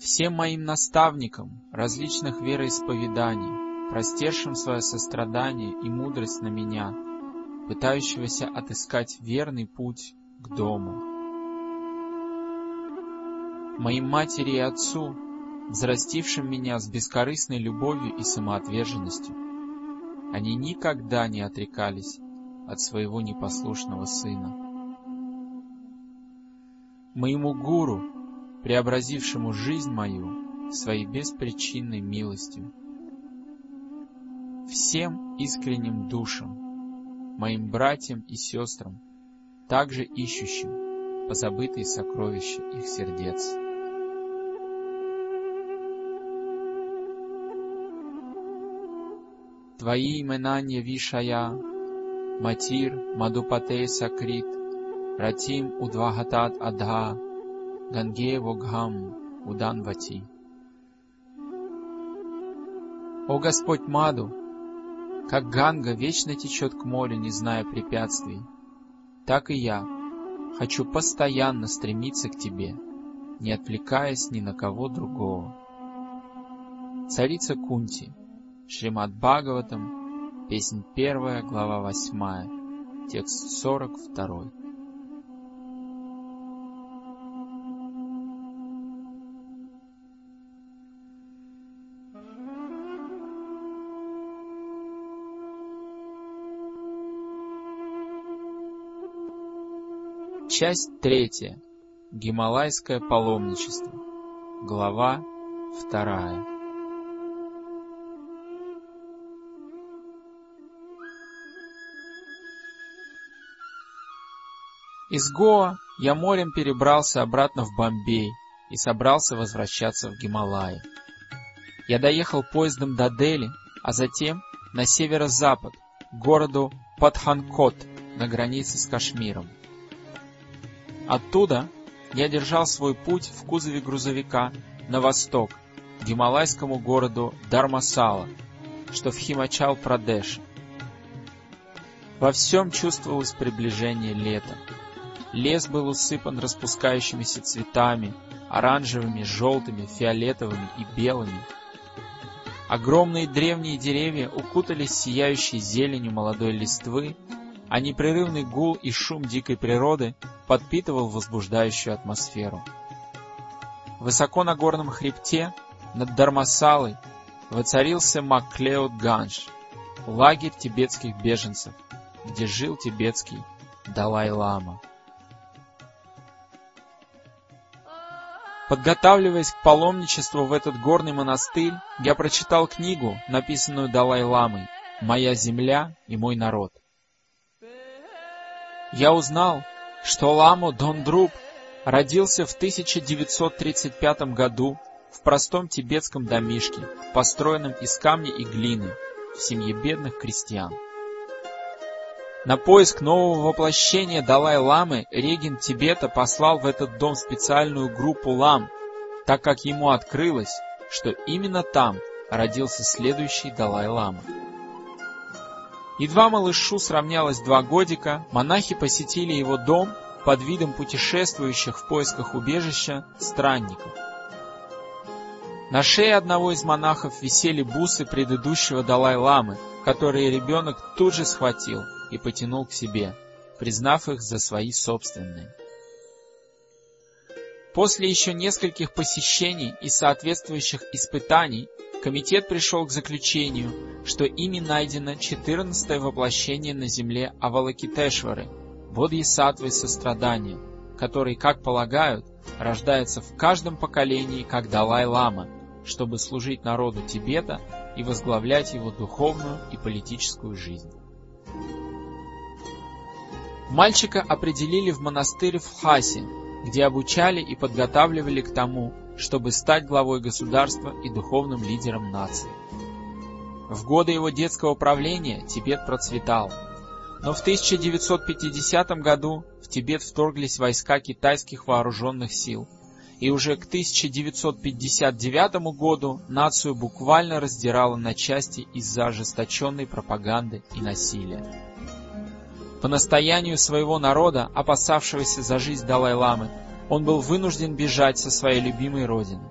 всем моим наставникам различных вероисповеданий, простершим свое сострадание и мудрость на меня, пытающегося отыскать верный путь к дому. Моим матери и отцу, взрастившим меня с бескорыстной любовью и самоотверженностью, они никогда не отрекались от своего непослушного сына. Моему гуру, преобразившему жизнь мою своей беспричинной милостью. Всем искренним душам, моим братьям и сестрам, также ищущим позабытые сокровища их сердец. Твои имена не Матир, Мадупате Сакрит, Ратим Удвагатат Адха, Ганге Вогхам Уданвати. О Господь Маду, как Ганга вечно течет к морю, не зная препятствий, так и я хочу постоянно стремиться к Тебе, не отвлекаясь ни на кого другого. Царица Кунти, Шримад Бхагаватам, песнь первая, глава восьмая, текст сорок второй. Часть третья. Гималайское паломничество. Глава вторая. Из Гоа я морем перебрался обратно в Бомбей и собрался возвращаться в Гималаи. Я доехал поездом до Дели, а затем на северо-запад, к городу Патханкот на границе с Кашмиром. Оттуда я держал свой путь в кузове грузовика на восток, к гималайскому городу Дармасала, что в Химачал-Прадеше. Во всем чувствовалось приближение лета. Лес был усыпан распускающимися цветами, оранжевыми, желтыми, фиолетовыми и белыми. Огромные древние деревья укутались сияющей зеленью молодой листвы а непрерывный гул и шум дикой природы подпитывал возбуждающую атмосферу. Высоко на горном хребте, над Дармасалой, воцарился Маклеод Ганж, лагерь тибетских беженцев, где жил тибетский Далай-лама. Подготавливаясь к паломничеству в этот горный монастырь, я прочитал книгу, написанную Далай-ламой «Моя земля и мой народ» я узнал, что Ламо Дондруб родился в 1935 году в простом тибетском домишке, построенном из камня и глины, в семье бедных крестьян. На поиск нового воплощения Далай-ламы регент Тибета послал в этот дом специальную группу лам, так как ему открылось, что именно там родился следующий Далай-лама. Едва малышу сравнялось два годика, монахи посетили его дом под видом путешествующих в поисках убежища странников. На шее одного из монахов висели бусы предыдущего Далай-ламы, которые ребенок тут же схватил и потянул к себе, признав их за свои собственные. После еще нескольких посещений и соответствующих испытаний комитет пришел к заключению, что ими найдено четырнадцатое воплощение на земле Авалакитешвары, Бодхисаттвы сострадания, который, как полагают, рождается в каждом поколении как Далай-лама, чтобы служить народу Тибета и возглавлять его духовную и политическую жизнь. Мальчика определили в монастырь в Хасе, где обучали и подготавливали к тому, чтобы стать главой государства и духовным лидером нации. В годы его детского правления Тибет процветал, но в 1950 году в Тибет вторглись войска китайских вооруженных сил, и уже к 1959 году нацию буквально раздирало на части из-за ожесточенной пропаганды и насилия. По настоянию своего народа, опасавшегося за жизнь Далай-ламы, он был вынужден бежать со своей любимой родины.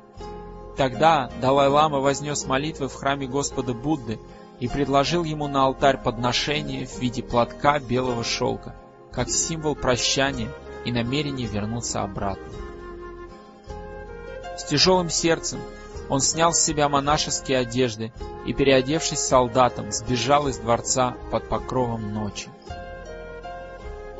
тогда Далай-лама вознес молитвы в храме Господа Будды и предложил ему на алтарь подношение в виде платка белого шелка, как символ прощания и намерения вернуться обратно. С тяжелым сердцем он снял с себя монашеские одежды и, переодевшись солдатом, сбежал из дворца под покровом ночи.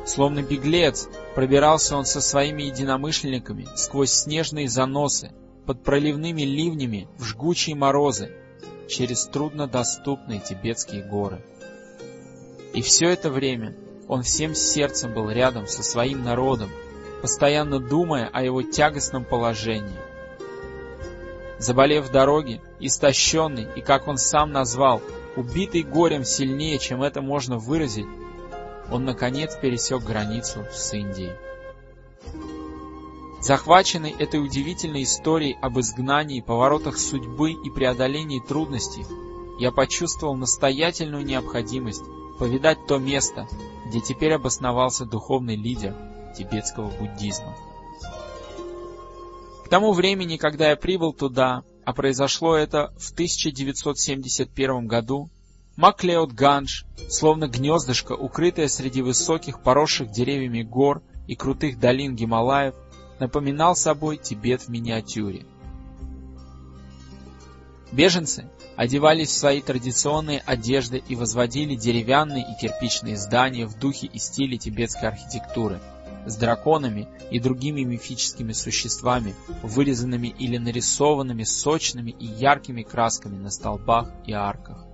Словно беглец, пробирался он со своими единомышленниками сквозь снежные заносы, под проливными ливнями, в жгучие морозы, через труднодоступные тибетские горы. И все это время он всем сердцем был рядом со своим народом, постоянно думая о его тягостном положении. Заболев в дороге, истощенный и, как он сам назвал, убитый горем сильнее, чем это можно выразить, он, наконец, пересек границу с Индией. Захваченный этой удивительной историей об изгнании, поворотах судьбы и преодолении трудностей, я почувствовал настоятельную необходимость повидать то место, где теперь обосновался духовный лидер тибетского буддизма. К тому времени, когда я прибыл туда, а произошло это в 1971 году, Маклеод Ганж, словно гнездышко, укрытое среди высоких, поросших деревьями гор и крутых долин Гималаев, напоминал собой Тибет в миниатюре. Беженцы одевались в свои традиционные одежды и возводили деревянные и кирпичные здания в духе и стиле тибетской архитектуры с драконами и другими мифическими существами, вырезанными или нарисованными сочными и яркими красками на столбах и арках.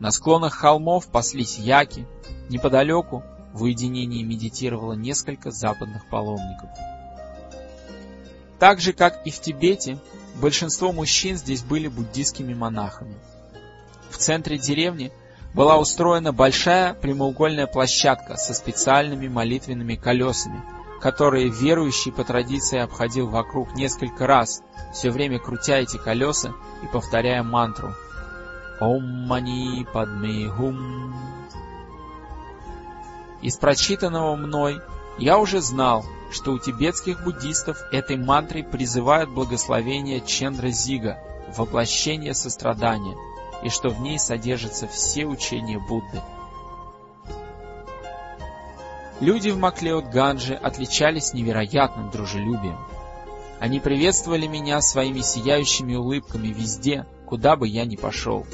На склонах холмов паслись яки, неподалеку в уединении медитировало несколько западных паломников. Так же, как и в Тибете, большинство мужчин здесь были буддийскими монахами. В центре деревни была устроена большая прямоугольная площадка со специальными молитвенными колесами, которые верующий по традиции обходил вокруг несколько раз, все время крутя эти колеса и повторяя мантру Ом мани падме хум. Из прочитанного мной я уже знал, что у тибетских буддистов этой мантрой призывают благословение Чендра Зига, воплощение сострадания, и что в ней содержатся все учения Будды. Люди в Маклеод-Ганже отличались невероятным дружелюбием. Они приветствовали меня своими сияющими улыбками везде, куда бы я ни пошел.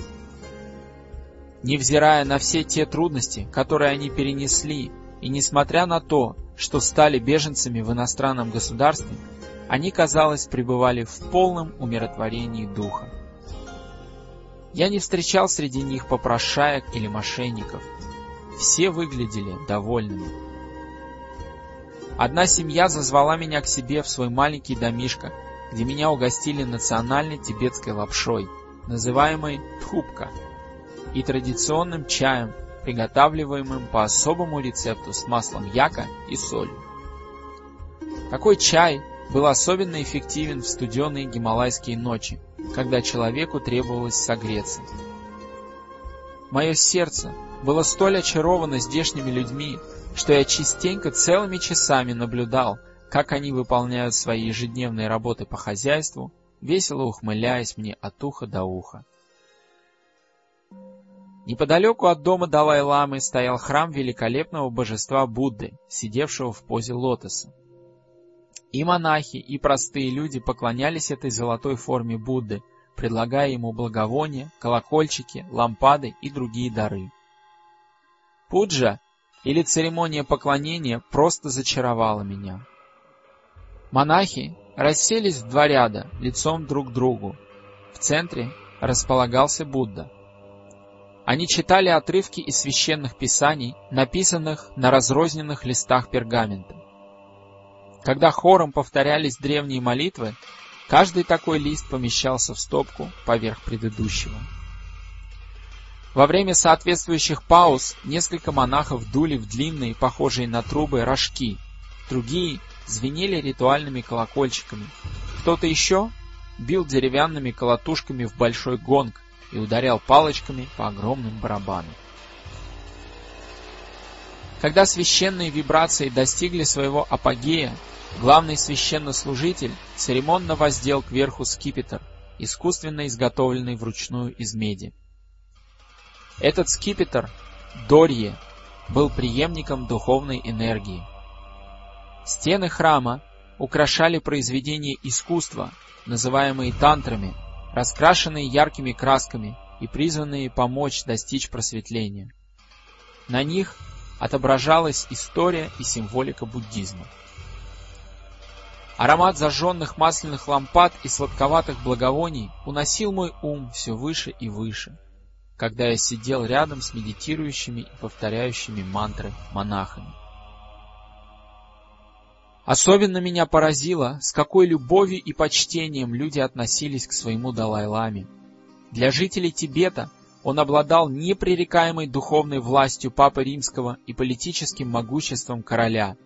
Невзирая на все те трудности, которые они перенесли, и несмотря на то, что стали беженцами в иностранном государстве, они, казалось, пребывали в полном умиротворении духа. Я не встречал среди них попрошаек или мошенников. Все выглядели довольными. Одна семья зазвала меня к себе в свой маленький домишко, где меня угостили национальной тибетской лапшой, называемой тхупка – и традиционным чаем, приготавливаемым по особому рецепту с маслом яка и солью. Такой чай был особенно эффективен в студеные гималайские ночи, когда человеку требовалось согреться. Мое сердце было столь очаровано здешними людьми, что я частенько целыми часами наблюдал, как они выполняют свои ежедневные работы по хозяйству, весело ухмыляясь мне от уха до уха. Неподалеку от дома Далай-ламы стоял храм великолепного божества Будды, сидевшего в позе лотоса. И монахи, и простые люди поклонялись этой золотой форме Будды, предлагая ему благовония, колокольчики, лампады и другие дары. Пуджа, или церемония поклонения, просто зачаровала меня. Монахи расселись в два ряда, лицом друг к другу. В центре располагался Будда. Они читали отрывки из священных писаний, написанных на разрозненных листах пергамента. Когда хором повторялись древние молитвы, каждый такой лист помещался в стопку поверх предыдущего. Во время соответствующих пауз несколько монахов дули в длинные, похожие на трубы, рожки, другие звенели ритуальными колокольчиками. Кто-то еще бил деревянными колотушками в большой гонг, и ударял палочками по огромным барабанам. Когда священные вибрации достигли своего апогея, главный священнослужитель церемонно воздел кверху скипетр, искусственно изготовленный вручную из меди. Этот скипетр, Дорье, был преемником духовной энергии. Стены храма украшали произведения искусства, называемые тантрами, раскрашенные яркими красками и призванные помочь достичь просветления. На них отображалась история и символика буддизма. Аромат зажженных масляных лампад и сладковатых благовоний уносил мой ум все выше и выше, когда я сидел рядом с медитирующими и повторяющими мантры монахами. Особенно меня поразило, с какой любовью и почтением люди относились к своему Далай-ламе. Для жителей Тибета он обладал непререкаемой духовной властью Папы Римского и политическим могуществом короля.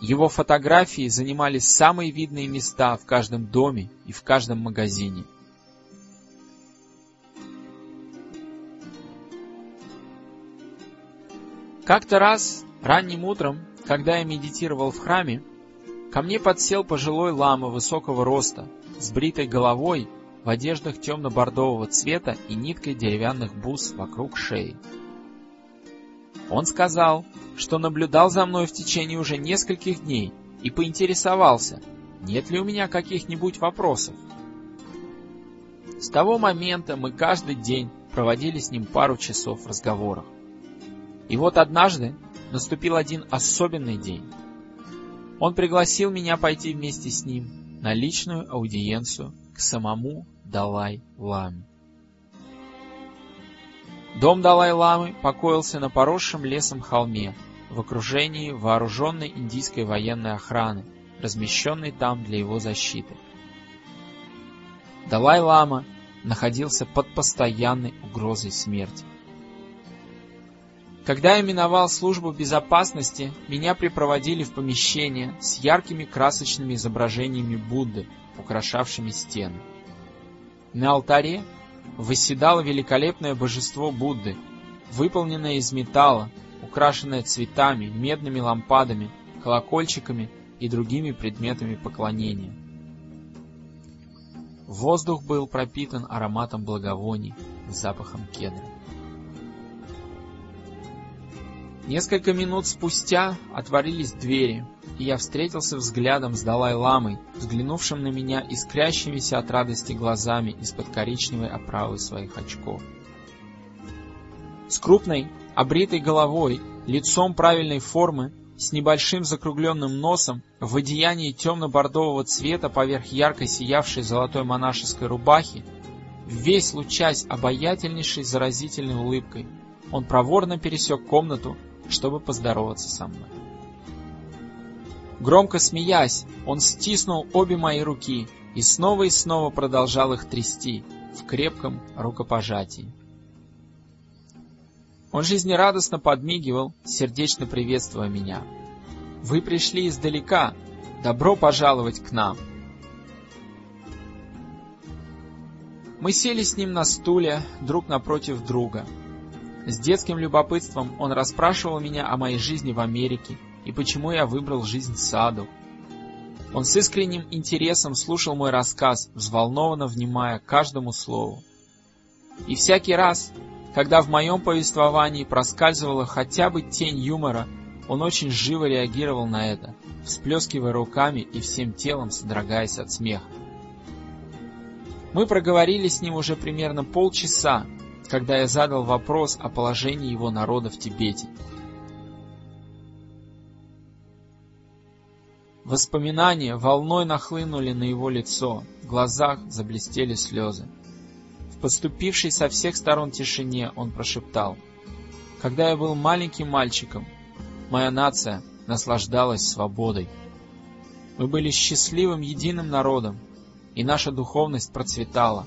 Его фотографии занимали самые видные места в каждом доме и в каждом магазине. Как-то раз, ранним утром, когда я медитировал в храме, ко мне подсел пожилой лама высокого роста, с бритой головой, в одеждах темно-бордового цвета и ниткой деревянных бус вокруг шеи. Он сказал, что наблюдал за мной в течение уже нескольких дней и поинтересовался, нет ли у меня каких-нибудь вопросов. С того момента мы каждый день проводили с ним пару часов в разговорах. И вот однажды наступил один особенный день. Он пригласил меня пойти вместе с ним на личную аудиенцию к самому Далай-ламе. Дом Далай-ламы покоился на поросшем лесом холме в окружении вооруженной индийской военной охраны, размещенной там для его защиты. Далай-лама находился под постоянной угрозой смерти. Когда я миновал службу безопасности, меня припроводили в помещение с яркими красочными изображениями Будды, украшавшими стены. На алтаре восседало великолепное божество Будды, выполненное из металла, украшенное цветами, медными лампадами, колокольчиками и другими предметами поклонения. Воздух был пропитан ароматом благовоний запахом кедра. Несколько минут спустя отворились двери, и я встретился взглядом с Далай-ламой, взглянувшим на меня искрящимися от радости глазами из-под коричневой оправы своих очков. С крупной, обритой головой, лицом правильной формы, с небольшим закругленным носом, в одеянии темно-бордового цвета поверх ярко сиявшей золотой монашеской рубахи, весь лучась обаятельнейшей заразительной улыбкой, он проворно пересек комнату чтобы поздороваться со мной. Громко смеясь, он стиснул обе мои руки и снова и снова продолжал их трясти в крепком рукопожатии. Он жизнерадостно подмигивал, сердечно приветствуя меня. «Вы пришли издалека. Добро пожаловать к нам!» Мы сели с ним на стуле, друг напротив друга — с детским любопытством он расспрашивал меня о моей жизни в Америке и почему я выбрал жизнь саду. Он с искренним интересом слушал мой рассказ, взволнованно внимая каждому слову. И всякий раз, когда в моем повествовании проскальзывала хотя бы тень юмора, он очень живо реагировал на это, всплескивая руками и всем телом содрогаясь от смеха. Мы проговорили с ним уже примерно полчаса, когда я задал вопрос о положении его народа в Тибете. Воспоминания волной нахлынули на его лицо, в глазах заблестели слезы. В поступившей со всех сторон тишине он прошептал. «Когда я был маленьким мальчиком, моя нация наслаждалась свободой. Мы были счастливым единым народом, и наша духовность процветала.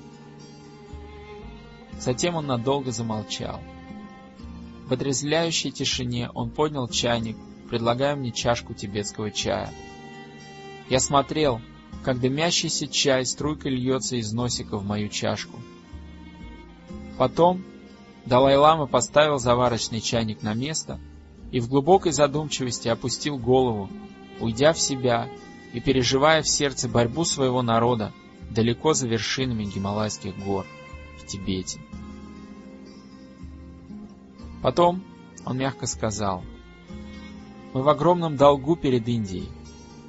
Затем он надолго замолчал. В отрезвляющей тишине он поднял чайник, предлагая мне чашку тибетского чая. Я смотрел, как дымящийся чай струйкой льется из носика в мою чашку. Потом Далай-лама поставил заварочный чайник на место, и в глубокой задумчивости опустил голову, уйдя в себя и переживая в сердце борьбу своего народа далеко за вершинами Гималайских гор в Тибете. Потом он мягко сказал, «Мы в огромном долгу перед Индией,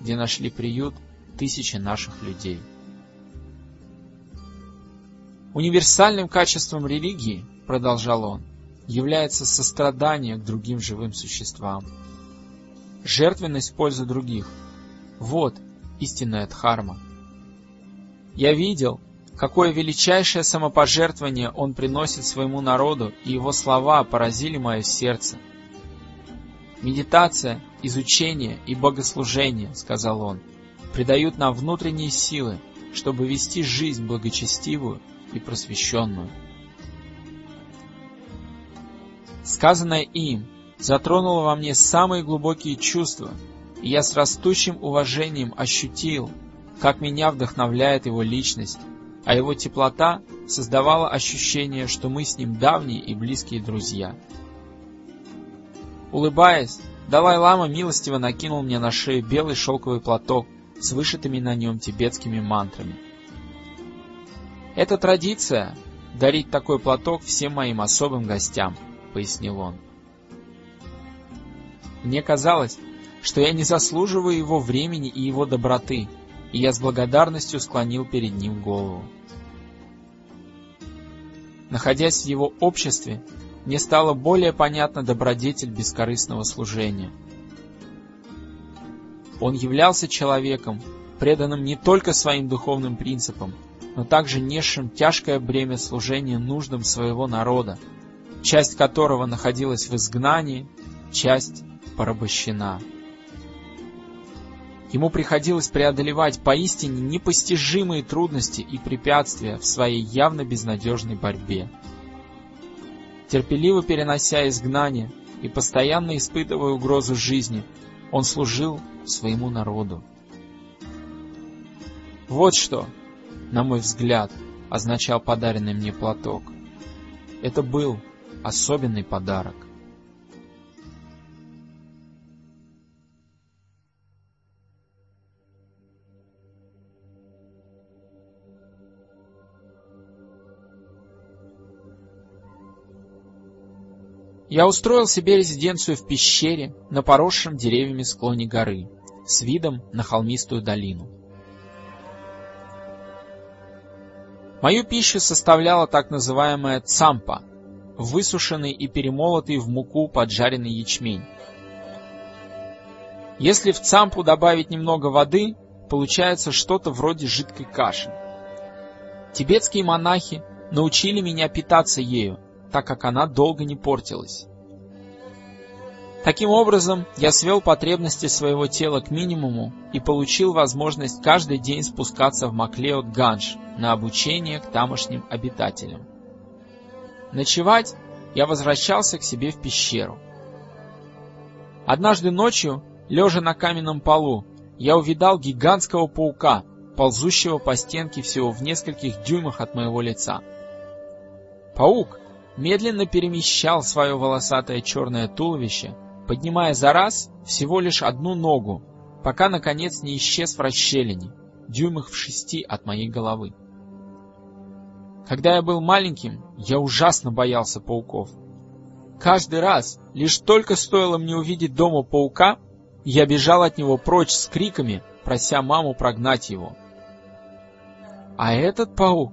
где нашли приют тысячи наших людей». Универсальным качеством религии, продолжал он, является сострадание к другим живым существам. Жертвенность в пользу других. Вот истинная дхарма. Я видел, какое величайшее самопожертвование он приносит своему народу, и его слова поразили мое сердце. Медитация, изучение и богослужение, сказал он, придают нам внутренние силы, чтобы вести жизнь благочестивую и просвещенную. Сказанное им затронуло во мне самые глубокие чувства, и я с растущим уважением ощутил, как меня вдохновляет его личность, а его теплота создавала ощущение, что мы с ним давние и близкие друзья. Улыбаясь, Далай-лама милостиво накинул мне на шею белый шелковый платок с вышитыми на нем тибетскими мантрами. Это традиция — дарить такой платок всем моим особым гостям —— пояснил он. Мне казалось, что я не заслуживаю его времени и его доброты, и я с благодарностью склонил перед ним голову. Находясь в его обществе, мне стало более понятна добродетель бескорыстного служения. Он являлся человеком, преданным не только своим духовным принципам, но также несшим тяжкое бремя служения нуждам своего народа, часть которого находилась в изгнании, часть порабощена. Ему приходилось преодолевать поистине непостижимые трудности и препятствия в своей явно безнадежной борьбе. Терпеливо перенося изгнание и постоянно испытывая угрозу жизни, он служил своему народу. Вот что, на мой взгляд, означал подаренный мне платок. Это был особенный подарок. Я устроил себе резиденцию в пещере на поросшем деревьями склоне горы с видом на холмистую долину. Мою пищу составляла так называемая цампа высушенный и перемолотый в муку поджаренный ячмень. Если в цампу добавить немного воды, получается что-то вроде жидкой каши. Тибетские монахи научили меня питаться ею, так как она долго не портилась. Таким образом, я свел потребности своего тела к минимуму и получил возможность каждый день спускаться в Маклеот Ганж на обучение к тамошним обитателям. Ночевать я возвращался к себе в пещеру. Однажды ночью, лежа на каменном полу, я увидал гигантского паука, ползущего по стенке всего в нескольких дюймах от моего лица. Паук медленно перемещал свое волосатое черное туловище, поднимая за раз всего лишь одну ногу, пока, наконец, не исчез в расщелине, дюймах в шести от моей головы. Когда я был маленьким, я ужасно боялся пауков. Каждый раз, лишь только стоило мне увидеть дома паука, я бежал от него прочь с криками, прося маму прогнать его. А этот паук,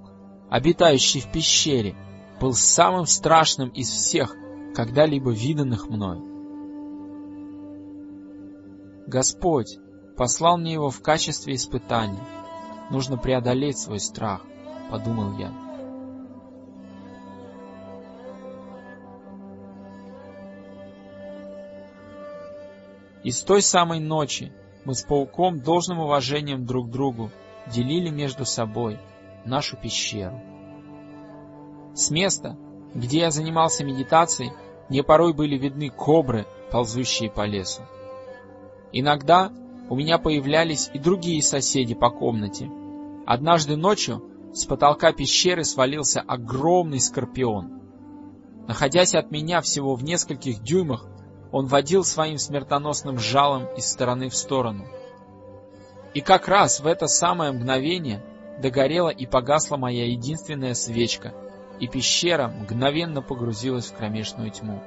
обитающий в пещере, был самым страшным из всех, когда-либо виданных мной. Господь послал мне его в качестве испытания. Нужно преодолеть свой страх, подумал я. И с той самой ночи мы с пауком должным уважением друг к другу делили между собой нашу пещеру. С места, где я занимался медитацией, мне порой были видны кобры, ползущие по лесу. Иногда у меня появлялись и другие соседи по комнате. Однажды ночью с потолка пещеры свалился огромный скорпион. Находясь от меня всего в нескольких дюймах, Он водил своим смертоносным жалом из стороны в сторону. И как раз в это самое мгновение догорела и погасла моя единственная свечка, и пещера мгновенно погрузилась в кромешную тьму.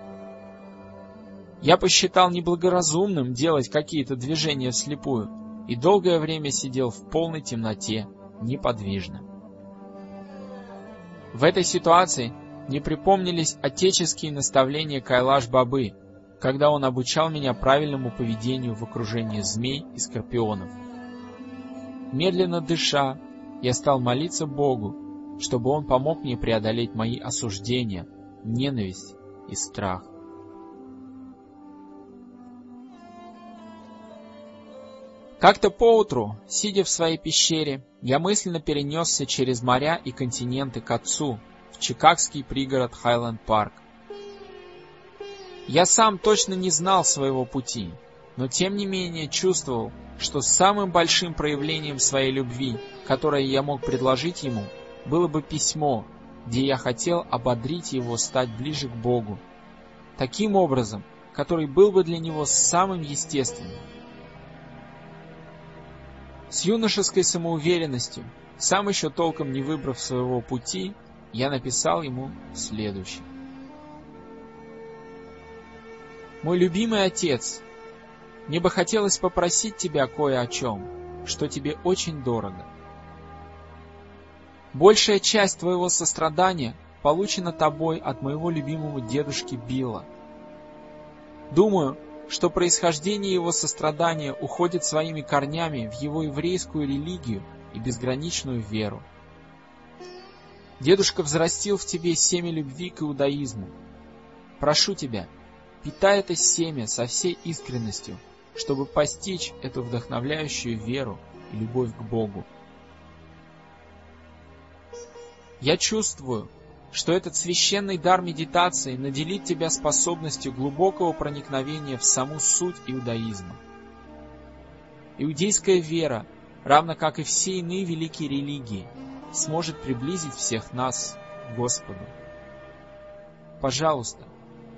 Я посчитал неблагоразумным делать какие-то движения вслепую и долгое время сидел в полной темноте, неподвижно. В этой ситуации не припомнились отеческие наставления Кайлаш-Бабы, когда он обучал меня правильному поведению в окружении змей и скорпионов. Медленно дыша, я стал молиться Богу, чтобы Он помог мне преодолеть мои осуждения, ненависть и страх. Как-то поутру, сидя в своей пещере, я мысленно перенесся через моря и континенты к отцу, в чикагский пригород Хайленд-парк. Я сам точно не знал своего пути, но тем не менее чувствовал, что самым большим проявлением своей любви, которое я мог предложить ему, было бы письмо, где я хотел ободрить его стать ближе к Богу, таким образом, который был бы для него самым естественным. С юношеской самоуверенностью, сам еще толком не выбрав своего пути, я написал ему следующее. «Мой любимый отец, мне бы хотелось попросить тебя кое о чем, что тебе очень дорого. Большая часть твоего сострадания получена тобой от моего любимого дедушки Билла. Думаю, что происхождение его сострадания уходит своими корнями в его еврейскую религию и безграничную веру. Дедушка взрастил в тебе семя любви к иудаизму. Прошу тебя, питай это семя со всей искренностью, чтобы постичь эту вдохновляющую веру и любовь к Богу. Я чувствую, что этот священный дар медитации наделит тебя способностью глубокого проникновения в саму суть иудаизма. Иудейская вера, равно как и все иные великие религии, сможет приблизить всех нас к Господу. Пожалуйста,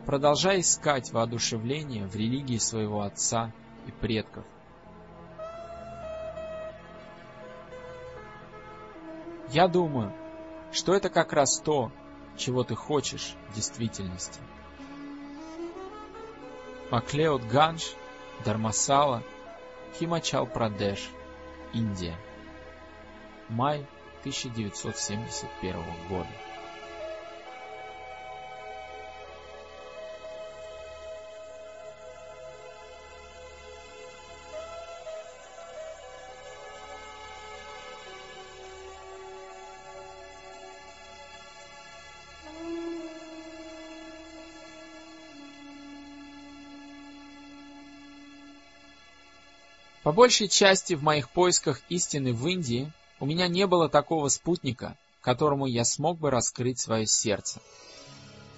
продолжай искать воодушевление в религии своего отца и предков. Я думаю, что это как раз то, чего ты хочешь в действительности. Маклеод Ганж, Дармасала, Химачал Прадеш, Индия. Май 1971 года. По большей части в моих поисках истины в Индии у меня не было такого спутника, которому я смог бы раскрыть свое сердце.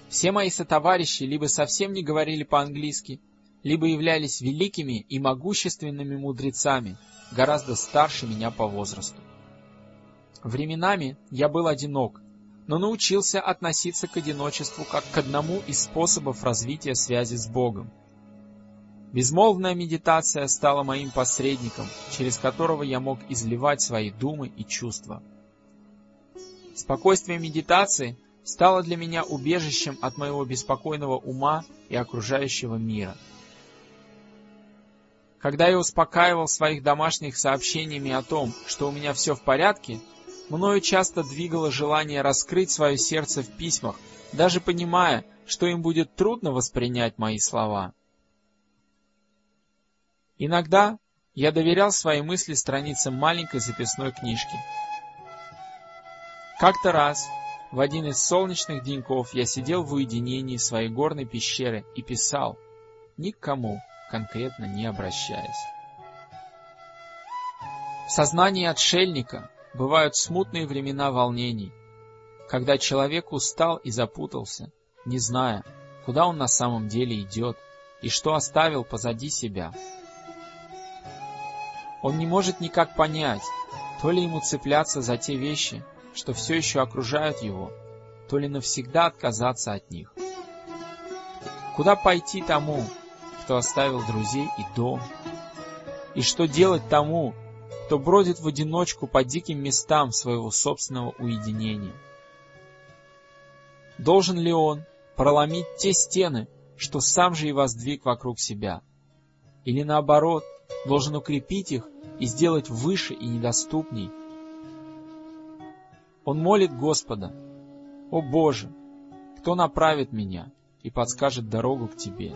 Все мои сотоварищи либо совсем не говорили по-английски, либо являлись великими и могущественными мудрецами, гораздо старше меня по возрасту. Временами я был одинок, но научился относиться к одиночеству как к одному из способов развития связи с Богом — Безмолвная медитация стала моим посредником, через которого я мог изливать свои думы и чувства. Спокойствие медитации стало для меня убежищем от моего беспокойного ума и окружающего мира. Когда я успокаивал своих домашних сообщениями о том, что у меня все в порядке, мною часто двигало желание раскрыть свое сердце в письмах, даже понимая, что им будет трудно воспринять мои слова. Иногда я доверял свои мысли страницам маленькой записной книжки. Как-то раз, в один из солнечных деньков, я сидел в уединении своей горной пещеры и писал, никому конкретно не обращаясь. В сознании отшельника бывают смутные времена волнений, когда человек устал и запутался, не зная, куда он на самом деле идет и что оставил позади себя. Он не может никак понять, то ли ему цепляться за те вещи, что все еще окружают его, то ли навсегда отказаться от них. Куда пойти тому, кто оставил друзей и дом? И что делать тому, кто бродит в одиночку по диким местам своего собственного уединения? Должен ли он проломить те стены, что сам же и воздвиг вокруг себя? Или наоборот, должен укрепить их и сделать выше и недоступней? Он молит Господа, «О Боже, кто направит меня и подскажет дорогу к Тебе?»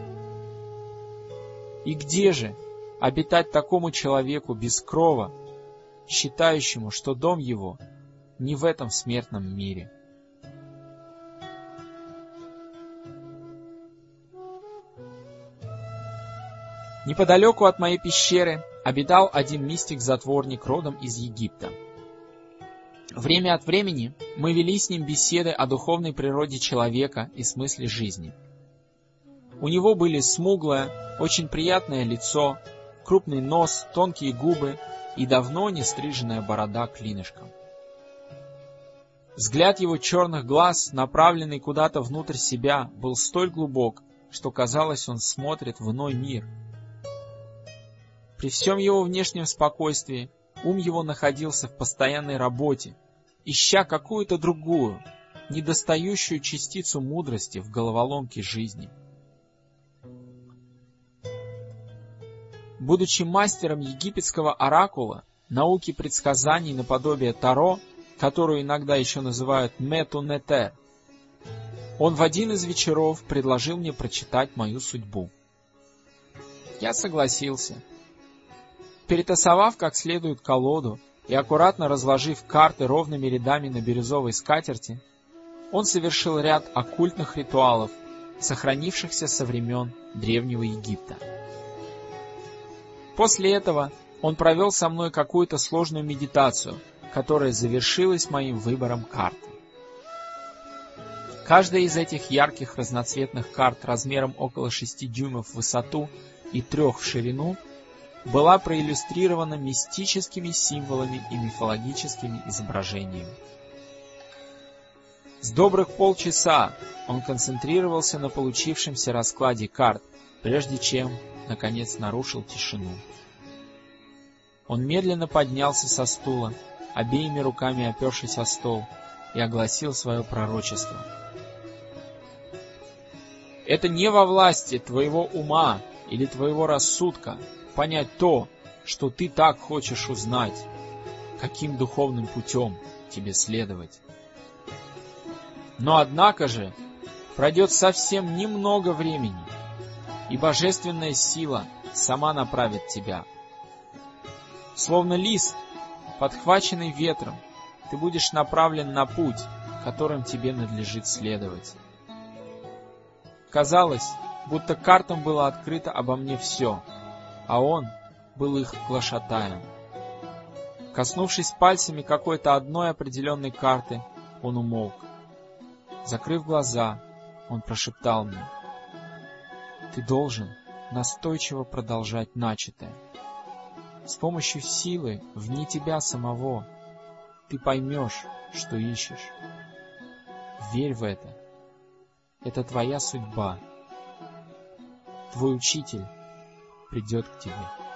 И где же обитать такому человеку без крова, считающему, что дом его не в этом смертном мире? Неподалеку от моей пещеры обитал один мистик-затворник родом из Египта. Время от времени мы вели с ним беседы о духовной природе человека и смысле жизни. У него были смуглое, очень приятное лицо, крупный нос, тонкие губы и давно не стриженная борода клинышком. Взгляд его черных глаз, направленный куда-то внутрь себя, был столь глубок, что казалось, он смотрит в иной мир — при всем его внешнем спокойствии ум его находился в постоянной работе, ища какую-то другую, недостающую частицу мудрости в головоломке жизни. Будучи мастером египетского оракула, науки предсказаний наподобие Таро, которую иногда еще называют Мету-Нетер, он в один из вечеров предложил мне прочитать мою судьбу. Я согласился — Перетасовав как следует колоду и аккуратно разложив карты ровными рядами на бирюзовой скатерти, он совершил ряд оккультных ритуалов, сохранившихся со времен Древнего Египта. После этого он провел со мной какую-то сложную медитацию, которая завершилась моим выбором карты. Каждая из этих ярких разноцветных карт размером около 6 дюймов в высоту и 3 в ширину была проиллюстрирована мистическими символами и мифологическими изображениями. С добрых полчаса он концентрировался на получившемся раскладе карт, прежде чем, наконец, нарушил тишину. Он медленно поднялся со стула, обеими руками опершись о стол, и огласил свое пророчество. «Это не во власти твоего ума или твоего рассудка, понять то, что ты так хочешь узнать, каким духовным путем тебе следовать. Но однако же пройдет совсем немного времени, и божественная сила сама направит тебя. Словно лист, подхваченный ветром, ты будешь направлен на путь, которым тебе надлежит следовать. Казалось, будто картам было открыто обо мне все — а он был их глашатаем. Коснувшись пальцами какой-то одной определенной карты, он умолк. Закрыв глаза, он прошептал мне, «Ты должен настойчиво продолжать начатое. С помощью силы вне тебя самого ты поймешь, что ищешь. Верь в это. Это твоя судьба. Твой учитель придет к тебе.